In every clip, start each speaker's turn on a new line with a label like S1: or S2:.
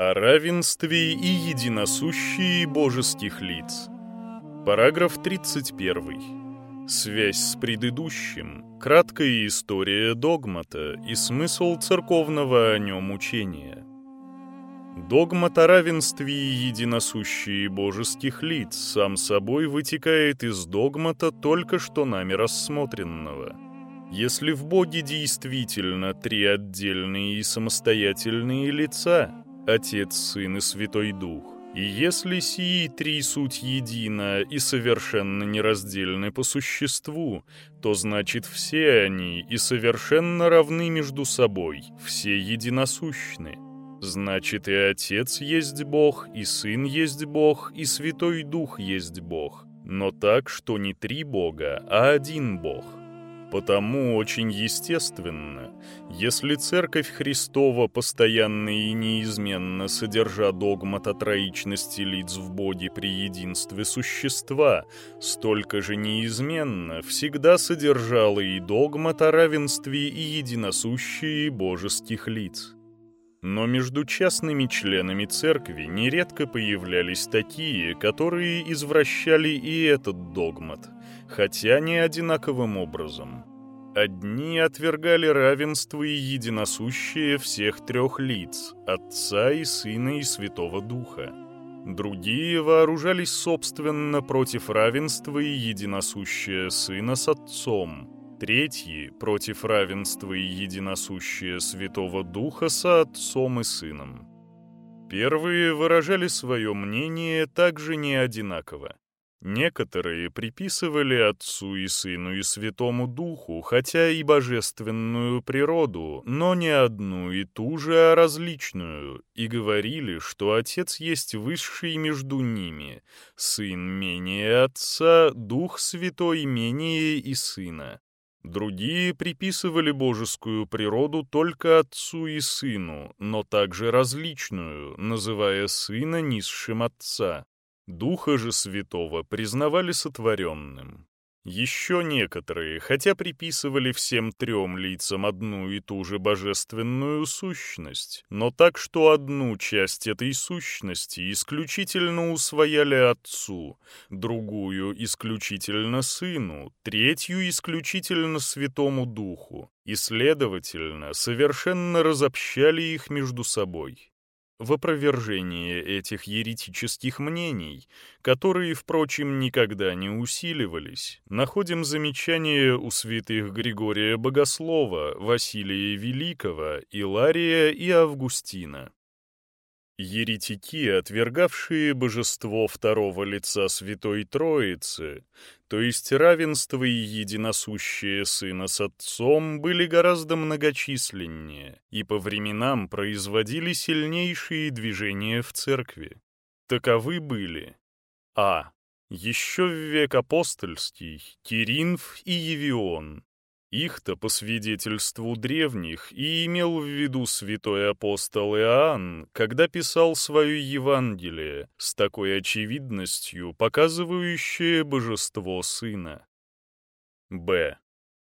S1: О равенстве и единосущии божеских лиц. Параграф 31. Связь с предыдущим. Краткая история догмата и смысл церковного о нем учения. Догмат о равенстве и единосущии божеских лиц сам собой вытекает из догмата только что нами рассмотренного – если в Боге действительно три отдельные и самостоятельные лица — Отец, Сын и Святой Дух, и если сии три суть едина и совершенно нераздельны по существу, то значит все они и совершенно равны между собой, все единосущны. Значит и Отец есть Бог, и Сын есть Бог, и Святой Дух есть Бог, но так, что не три Бога, а один Бог. Потому очень естественно, если Церковь Христова постоянно и неизменно содержа догмат о троичности лиц в Боге при единстве существа, столько же неизменно всегда содержала и догмат о равенстве и единосущии божеских лиц. Но между частными членами церкви нередко появлялись такие, которые извращали и этот догмат, хотя не одинаковым образом. Одни отвергали равенство и единосущие всех трех лиц – Отца и Сына и Святого Духа. Другие вооружались собственно против равенства и единосущие Сына с Отцом – Третьи — против равенства и единосущие Святого Духа со Отцом и Сыном. Первые выражали свое мнение также не одинаково. Некоторые приписывали Отцу и Сыну и Святому Духу, хотя и божественную природу, но не одну и ту же, а различную, и говорили, что Отец есть высший между ними, Сын менее Отца, Дух Святой менее и Сына. Другие приписывали божескую природу только Отцу и Сыну, но также различную, называя Сына низшим Отца. Духа же Святого признавали сотворенным. Еще некоторые, хотя приписывали всем трем лицам одну и ту же божественную сущность, но так, что одну часть этой сущности исключительно усвояли Отцу, другую исключительно Сыну, третью исключительно Святому Духу, и, следовательно, совершенно разобщали их между собой. В опровержение этих еретических мнений, которые, впрочем, никогда не усиливались, находим замечание у святых Григория Богослова, Василия Великого, Илария и Августина. Еретики, отвергавшие божество второго лица Святой Троицы, то есть равенство и единосущие Сына с Отцом, были гораздо многочисленнее и по временам производили сильнейшие движения в Церкви. Таковы были А. Еще в век апостольский Киринф и Евион, их-то, по свидетельству древних, и имел в виду святой апостол Иоанн, когда писал свое Евангелие с такой очевидностью, показывающее божество Сына. Б.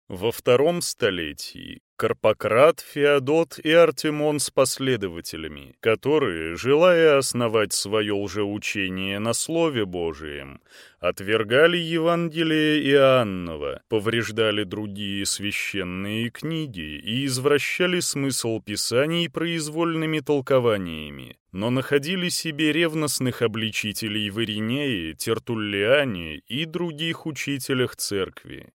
S1: Во втором столетии Карпократ, Феодот и Артемон с последователями, которые, желая основать свое лжеучение на Слове Божием, отвергали Евангелие Иоаннова, повреждали другие священные книги и извращали смысл Писаний произвольными толкованиями, но находили себе ревностных обличителей в Иринее, Тертуллиане и других учителях церкви.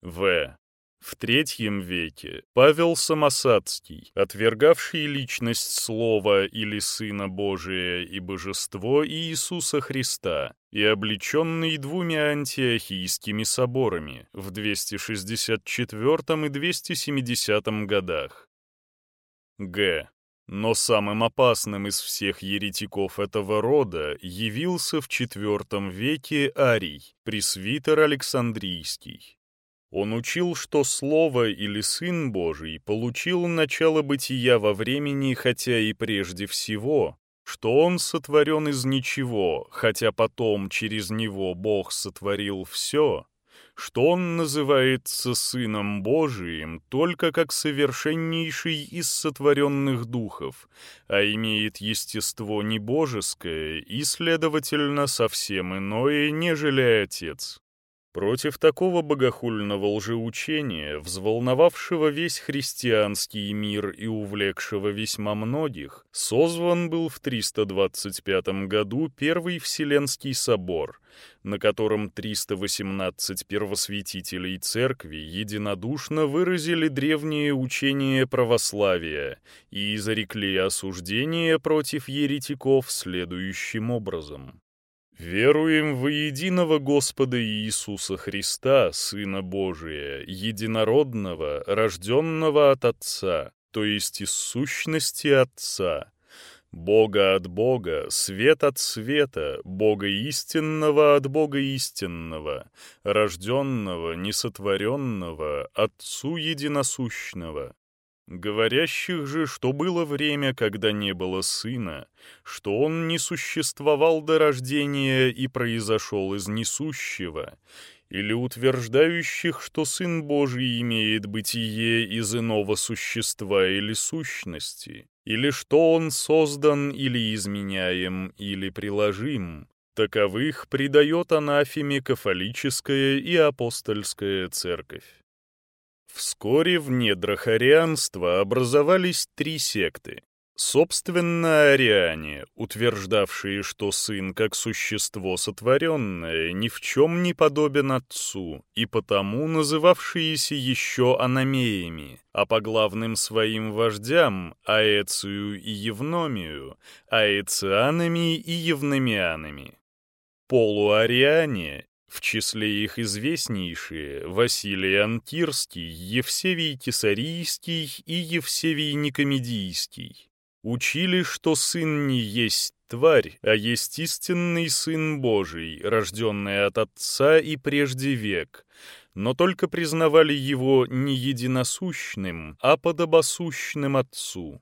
S1: В. В третьем веке Павел Самосадский, отвергавший личность Слова или Сына Божия и Божество Иисуса Христа и облеченный двумя антиохийскими соборами в 264 и 270 годах. Г. Но самым опасным из всех еретиков этого рода явился в IV веке Арий, пресвитер Александрийский. Он учил, что Слово или Сын Божий получил начало бытия во времени, хотя и прежде всего, что Он сотворен из ничего, хотя потом через Него Бог сотворил все, что он называется Сыном Божиим только как совершеннейший из сотворенных духов, а имеет естество небожеское и, следовательно, совсем иное, нежели Отец. Против такого богохульного лжеучения, взволновавшего весь христианский мир и увлекшего весьма многих, созван был в 325 году Первый Вселенский собор, на котором 318 первосвятителей церкви единодушно выразили древние учения православия и изрекли осуждение против еретиков следующим образом. Веруем во единого Господа Иисуса Христа, Сына Божия, единородного, рожденного от Отца, то есть из сущности Отца, Бога от Бога, свет от света, Бога истинного от Бога истинного, рожденного, несотворенного, Отцу единосущного, Говорящих же, что было время, когда не было сына, что он не существовал до рождения и произошел из несущего, или утверждающих, что Сын Божий имеет бытие из иного существа или сущности, или что Он создан или изменяем, или приложим, таковых предает анафеме кафолическая и апостольская церковь. Вскоре в недрах арианства образовались три секты. Собственно, ариане, утверждавшие, что сын, как существо сотворенное, ни в чем не подобен отцу, и потому называвшиеся еще аномеями, а по главным своим вождям, Аэцию и Евномию, аэцианами и евномианами. Полуариане в числе их известнейшие Василий Антирский, Евсевий Кесарийский и Евсевий Никомедийский. Учили, что сын не есть тварь, а есть истинный Сын Божий, рожденный от Отца и прежде век, но только признавали его не единосущным, а подобосущным Отцу.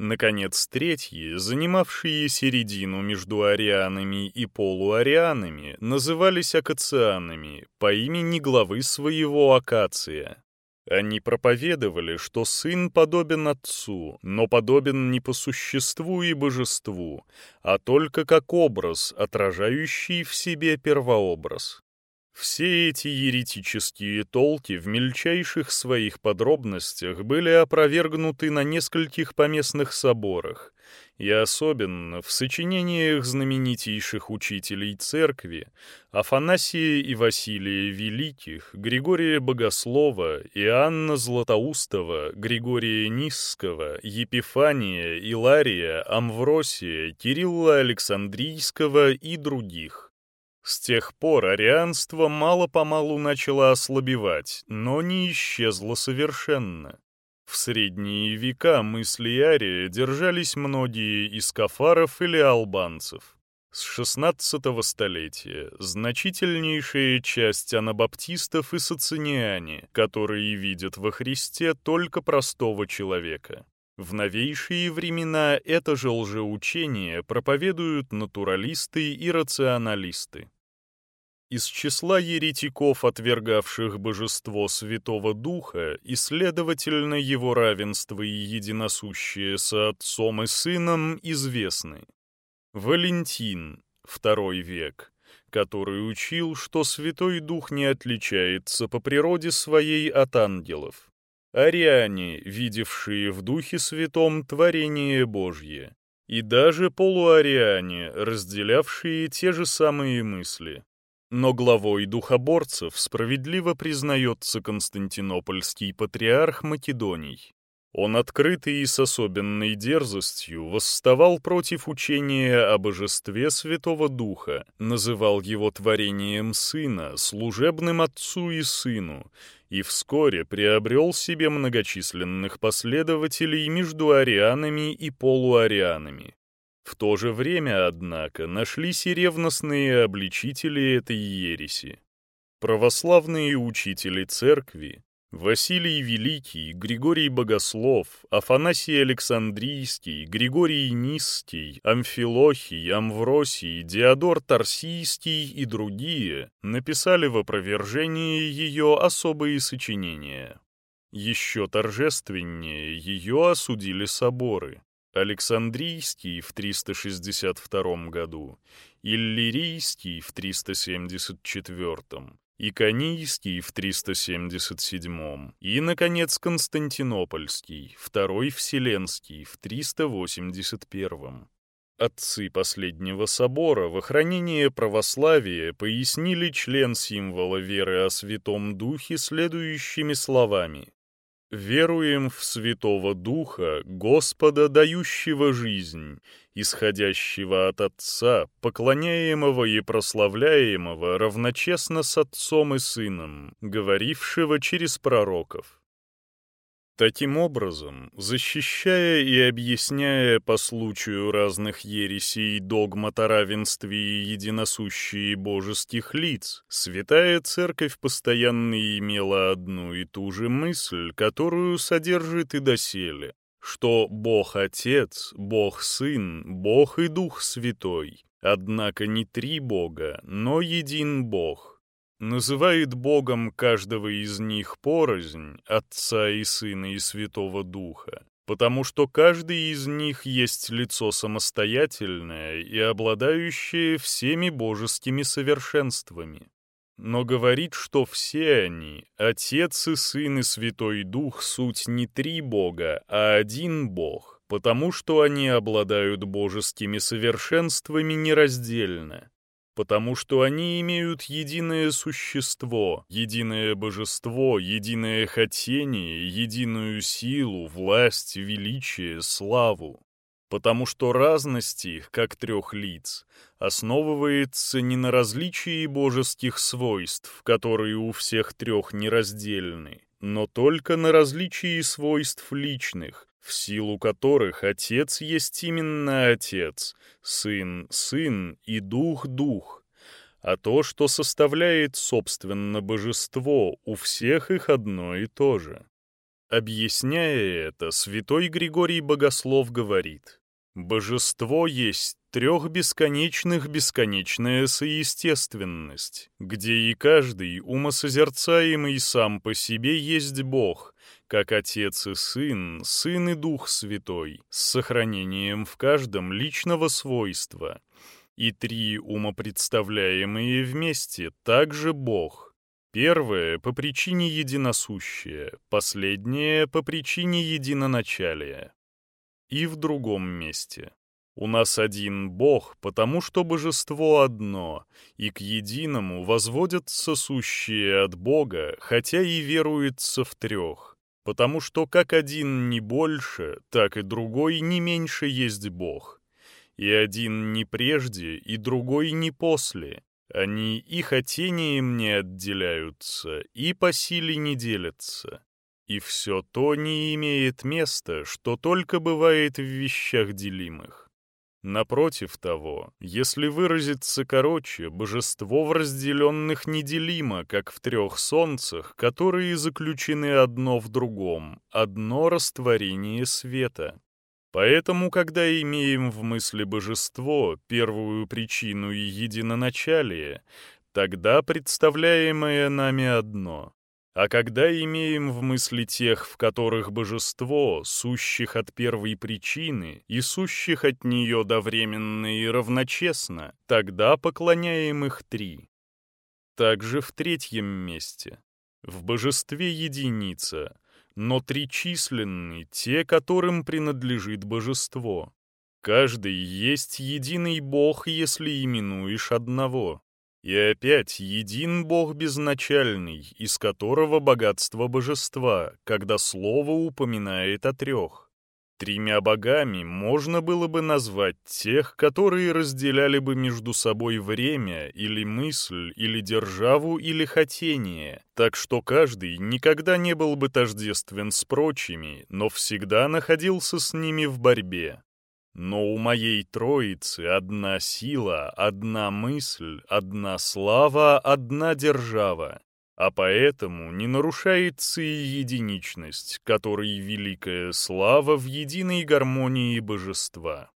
S1: Наконец, третьи, занимавшие середину между арианами и полуарианами, назывались акацианами по имени главы своего Акация. Они проповедовали, что сын подобен отцу, но подобен не по существу и божеству, а только как образ, отражающий в себе первообраз. Все эти еретические толки в мельчайших своих подробностях были опровергнуты на нескольких поместных соборах, и особенно в сочинениях знаменитейших учителей церкви Афанасия и Василия Великих, Григория Богослова, Иоанна Златоустова, Григория Нисского, Епифания, Илария, Амвросия, Кирилла Александрийского и других. С тех пор арианство мало-помалу начало ослабевать, но не исчезло совершенно. В средние века мысли Ария держались многие из кафаров или албанцев. С XVI столетия значительнейшая часть анабаптистов и социниане, которые видят во Христе только простого человека. В новейшие времена это же лжеучение проповедуют натуралисты и рационалисты. Из числа еретиков, отвергавших божество Святого Духа, и, следовательно, его равенство и единосущее со Отцом и Сыном, известны. Валентин, II век, который учил, что Святой Дух не отличается по природе своей от ангелов. Ариане, видевшие в Духе Святом творение Божье. И даже полуариане, разделявшие те же самые мысли. Но главой духоборцев справедливо признается Константинопольский патриарх Македоний. Он открыто и с особенной дерзостью восставал против учения о божестве Святого Духа, называл его творением Сына, служебным Отцу и Сыну, и вскоре приобрел себе многочисленных последователей между арианами и полуарианами. В то же время, однако, нашлись и ревностные обличители этой ереси. Православные учители церкви, Василий Великий, Григорий Богослов, Афанасий Александрийский, Григорий Низкий, Амфилохий, Амвросий, Диодор Тарсийский и другие написали в опровержении ее особые сочинения. Еще торжественнее ее осудили соборы. Александрийский в 362 году, Иллирийский в 374, Иконийский в 377 и, наконец, Константинопольский, Второй Вселенский в 381. Отцы последнего собора в охранение православия пояснили член символа веры о Святом Духе следующими словами. «Веруем в Святого Духа, Господа, дающего жизнь, исходящего от Отца, поклоняемого и прославляемого равночестно с Отцом и Сыном, говорившего через пророков. Таким образом, защищая и объясняя по случаю разных ересей догмат о равенстве и единосущии божеских лиц, Святая Церковь постоянно имела одну и ту же мысль, которую содержит и доселе что Бог Отец, Бог Сын, Бог и Дух Святой, однако не три Бога, но един Бог. Называет Богом каждого из них порознь, Отца и Сына и Святого Духа, потому что каждый из них есть лицо самостоятельное и обладающее всеми божескими совершенствами. Но говорит, что все они, Отец и Сын и Святой Дух, суть не три Бога, а один Бог, потому что они обладают божескими совершенствами нераздельно, потому что они имеют единое существо, единое божество, единое хотение, единую силу, власть, величие, славу. Потому что разность их, как трех лиц, основывается не на различии божеских свойств, которые у всех трех нераздельны, но только на различии свойств личных, в силу которых Отец есть именно Отец, Сын — Сын и Дух — Дух, а то, что составляет, собственно, божество, у всех их одно и то же. Объясняя это, святой Григорий Богослов говорит, «Божество есть трех бесконечных бесконечная соестественность, где и каждый умосозерцаемый сам по себе есть Бог, как Отец и Сын, Сын и Дух Святой, с сохранением в каждом личного свойства, и три умопредставляемые вместе также Бог». Первое — по причине единосущия, последнее — по причине единоначалия. И в другом месте. У нас один Бог, потому что божество одно, и к единому возводятся сущие от Бога, хотя и веруется в трех, потому что как один не больше, так и другой не меньше есть Бог. И один не прежде, и другой не после, они и хотением не отделяются, и по силе не делятся. И все то не имеет места, что только бывает в вещах делимых. Напротив того, если выразиться короче, божество в разделенных неделимо, как в трех солнцах, которые заключены одно в другом, одно растворение света. Поэтому, когда имеем в мысли божество, первую причину и единоначалие, тогда представляемое нами одно. А когда имеем в мысли тех, в которых божество, сущих от первой причины и сущих от нее довременно и равночестно, тогда поклоняем их три. Также в третьем месте. В божестве единица — но тричисленны те, которым принадлежит божество. Каждый есть единый Бог, если именуешь одного. И опять един Бог безначальный, из которого богатство божества, когда слово упоминает о трех. Тремя богами можно было бы назвать тех, которые разделяли бы между собой время, или мысль, или державу, или хотение, так что каждый никогда не был бы тождествен с прочими, но всегда находился с ними в борьбе. Но у моей троицы одна сила, одна мысль, одна слава, одна держава. а поэтому не нарушается и единичность, которой великая слава в единой гармонии божества.